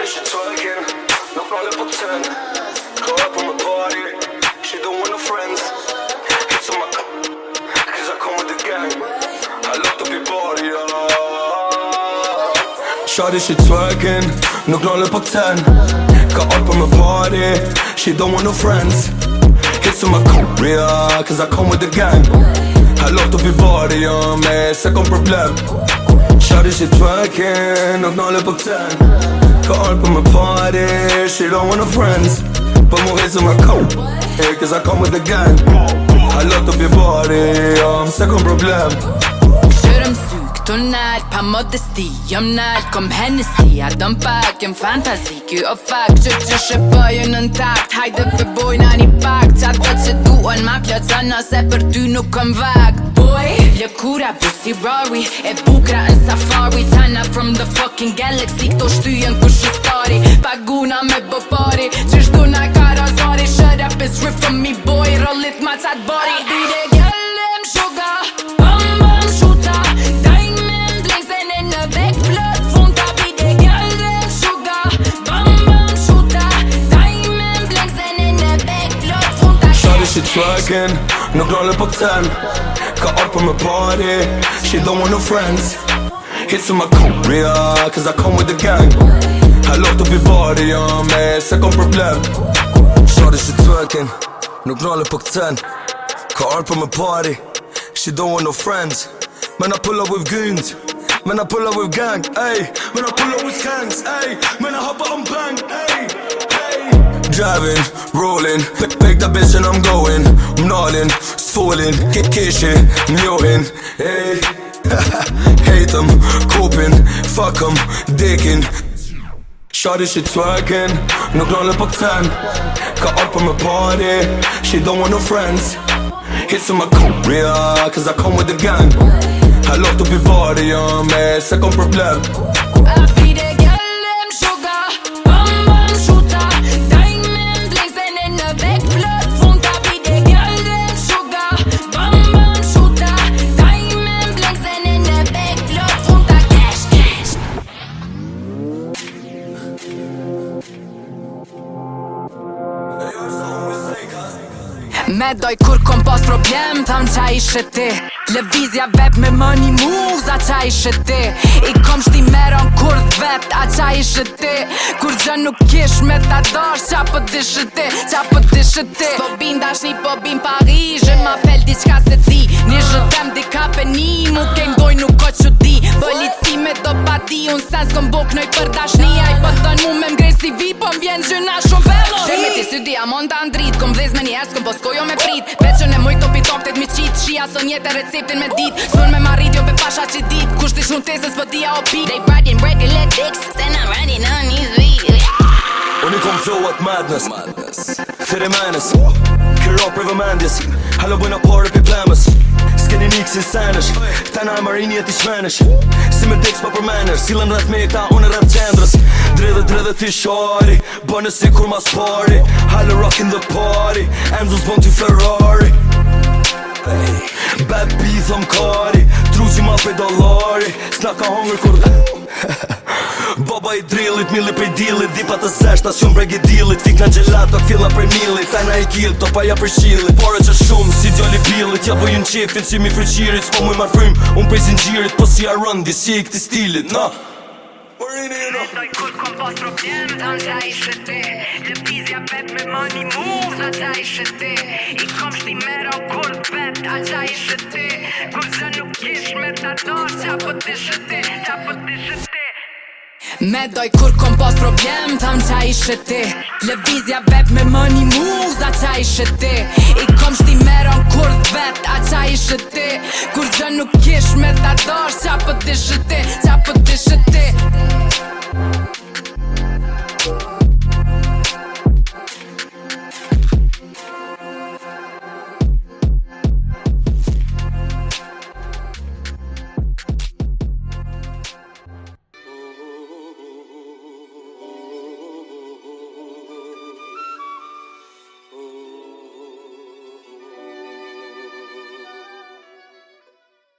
but she twerking. No problem for 10. Go up on my party. She don't want no friends. Hits on my Cause I come with the gang. I love to be body, yeah. Shawty, she twerking. No problem for 10. Go up on my party. She don't want no friends. Hits on my career. Cause I come with the gang. I love to be body, on me. Second problem. Shawty, she twerking, nog naar op 10 Geholpen my party, she don't want no friends But more hits in my coat, hey, cause I come with the gang I love to your body, I'm um, second problem tonight pa modesti jam nalt kom Hennessy a dëm pak jem fantasy ky o fak që që shë bëjë në takt hajde për boj në një pak qa të që duon ma pjatë në se për ty nuk kom vak boj lëkura bu si Rory e bukra në safari tana from the fucking galaxy këto shtyjen ku shë stari paguna me bëpari që shtu na karazari shut up it's rip for me boy it ma qatë bari twerking, nog up på ten Cut up on my party, she don't want no friends Hits on my career, cause I come with the gang I to be vi on man, second problem Shorty she twerking, nog up på ten Cut up on my party, she don't want no friends Man I pull up with goons Man, I pull up with gang, ayy. Man, I pull up with gangs, ayy. Man, I hop out on bang, ayy. Hey. Driving, rolling, pick that bitch and I'm going. I'm gnarling, swollen, kick shit, muting. Hey, hate them, coping, fuck them, digging. Shawty, she twerking, no knowledge but 10. Cut up on my party, she don't want no friends. Hits on my career, cause I come with the gang. I love to be body on me, second problem. Me doj kur kom pas problem Tham qa i shëti Levizja vep me më një muh qa i shëti I kom shti meron kur të A qa i shëti Kur gjë nuk kish me ta dash Qa për po të shëti Qa për po të shëti Së po bin dash një po bin Paris Gjë ma fel di qka se ti Një zhëtem di ka pe një Mu ke ndoj nuk ko që ti do pati Unë sen s'kom bok nëj për dash një Aj për po të në mu me mgrej si vi Po m'bjen gjëna shumë njerës këm posko jo me prit Veqën e moj topi top mi qit Shia së njetë e receptin me dit Sën me marit jo pe pasha që dit Kusht të shumë tesën për dia o pi They riding regular dicks Se na riding on his wheels Unë i kom flow at madness, madness. Fere menes Kërë oh. rapër vë mendjes Halo bëjna pare për plemes keni kësi senesh Këta në amarini e ti shmenesh Si me dekës pa për menesh Silën rrët me ta unë rrët qendrës Dredhe dredhe ti shari Bënë si kur mas pari Halë rock in the party Enzo zbon ti Ferrari Bad B thom kari Tru që ma pedalari Sna ka hongër kur Ha ha ha baba i drillit, mili për dillit Dipa të sesht, as jom breg i dillit Fik në gjelato, fila për milit Taj në e gilt, to pa ja për shilit Por e që shumë, si djoli billit Ja bojnë qefin, si mi fryqirit S'po mu i marfrim, unë prej zingjirit Po si rëndi, si i këti stilit, na Porini, kom pas problem, pet me money I kom shti mero pet, zë nuk kish me po të apë po të apë të Me doj kur kom pos problem Tham qa ishe ti Levizja vet me mëni muza qa ishe ti I kom shti meron kur vet A qa ishe ti Kur gjë nuk ish me ta dorsh Qa pët po ishe ti Qa pët po ishe ti